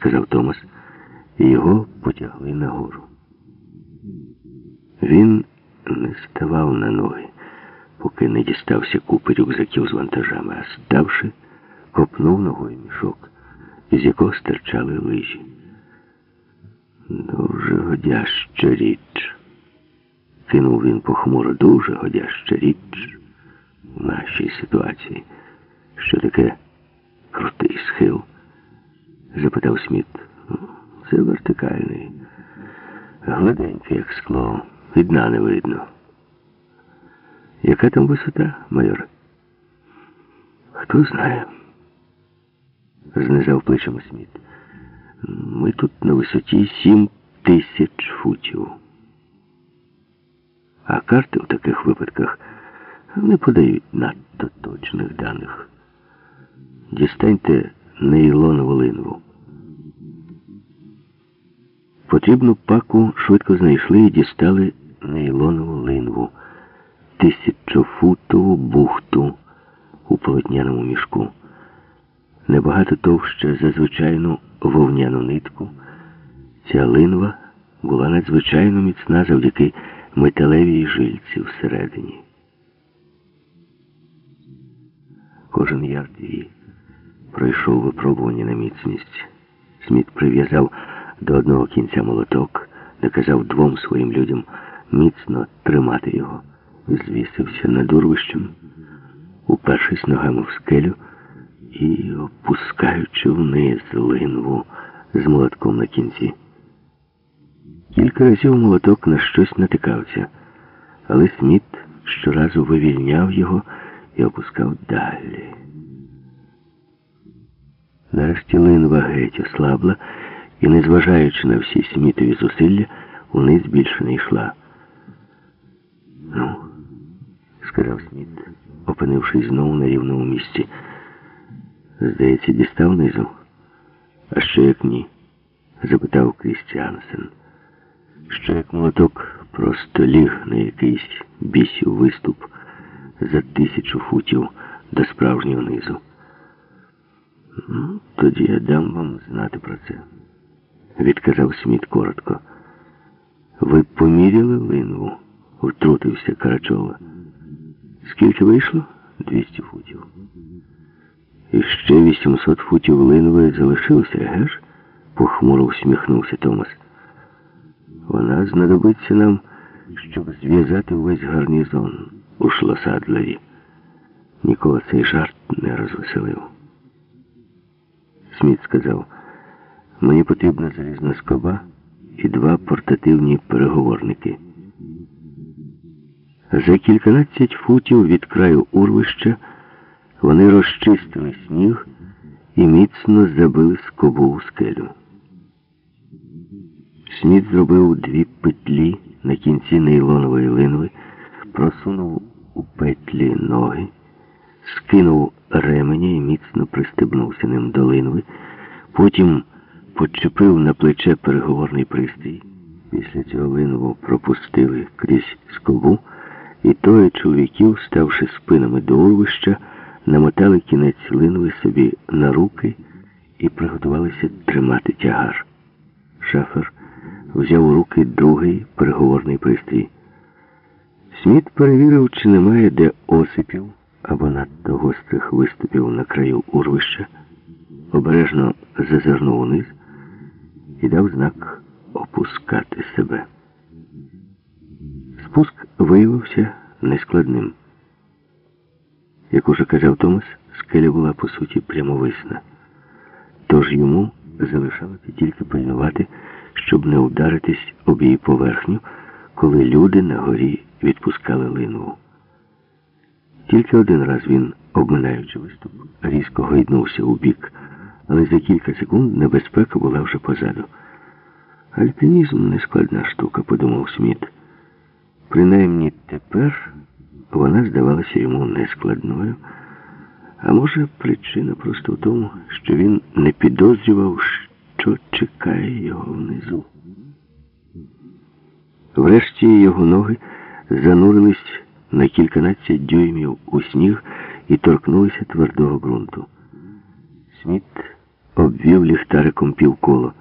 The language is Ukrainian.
сказав Томас, і його потягли нагору. Він не ставав на ноги, поки не дістався купи рюкзаків з вантажами, а ставши, копнув ногою мішок, із якого стирчали лижі. Дуже годяща річ. Кинув він похмуро, дуже годяща річ у нашій ситуації. Що таке крутий схил? Запитав Сміт. Це вертикальний. Гладенький, як скло. Від дна не видно. Яка там висота, майор? Хто знає? Знизав плечима Сміт. Ми тут на висоті сім тисяч футів. А карти в таких випадках не подають надто точних даних. Дістаньте нейлонову линву. Потрібну паку швидко знайшли і дістали нейлонову линву, тисячофутову бухту у полотняному мішку. Небагато товща за звичайну вовняну нитку. Ця линва була надзвичайно міцна завдяки металевій жильці всередині. Кожен ярд її пройшов випробування на міцність. Сміт прив'язав до одного кінця молоток, наказав двом своїм людям міцно тримати його, звісився над урвищем, упершись ногами в скелю і опускаючи вниз линву з молотком на кінці. Кілька разів молоток на щось натикався, але Сміт щоразу вивільняв його і опускав далі. Нарешті линва геть ослабла і, незважаючи на всі смітові зусилля, униз більше не йшла. Ну, сказав Сміт, опинившись знову на рівному місці. Здається, дістав низу. А що як ні? запитав Крістіансен. Що як молоток просто ліг на якийсь бісів виступ за тисячу футів до справжнього низу. Ну, тоді я дам вам знати про це, відказав Сміт коротко. Ви поміряли линву? втрутився Карачова. Скільки вийшло? Двісті футів. І ще 800 футів линової залишилося, геш? похмуро усміхнувся Томас. Вона знадобиться нам, щоб зв'язати увесь гарнізон у шлосадлері. Нікого цей жарт не розвеселив. Сміт сказав, мені потрібна залізна скоба і два портативні переговорники. За кільканадцять футів від краю урвища вони розчистили сніг і міцно забили скобу у скелю. Сміт зробив дві петлі на кінці нейлонової линви, просунув у петлі ноги, скинув ременя і міцно пристебнувся ним до линви, потім почепив на плече переговорний пристрій. Після цього линву пропустили крізь скобу, і троє чоловіків, ставши спинами до урвища, намотали кінець линви собі на руки і приготувалися тримати тягар. Шафер взяв у руки другий переговорний пристрій. Сміт перевірив, чи немає де осипів або надто гострих виступів на краю урвища, обережно зазирнув униз і дав знак опускати себе. Спуск виявився нескладним. Як уже казав Томас, скеля була по суті прямовисна. Тож йому залишалося тільки пильнувати, щоб не ударитись об її поверхню, коли люди на горі відпускали линву. Тільки один раз він, обминаючи виступ, різко гойднувся у бік, але за кілька секунд небезпека була вже позаду. Альпінізм не складна штука, подумав Сміт. Принаймні тепер вона здавалася йому нескладною. А може, причина просто в тому, що він не підозрював, що чекає його внизу. Врешті його ноги занурились на кільканадцять дюймів у сніг і торкнулися твердого ґрунту. Сміт обвів ліхтариком півколо.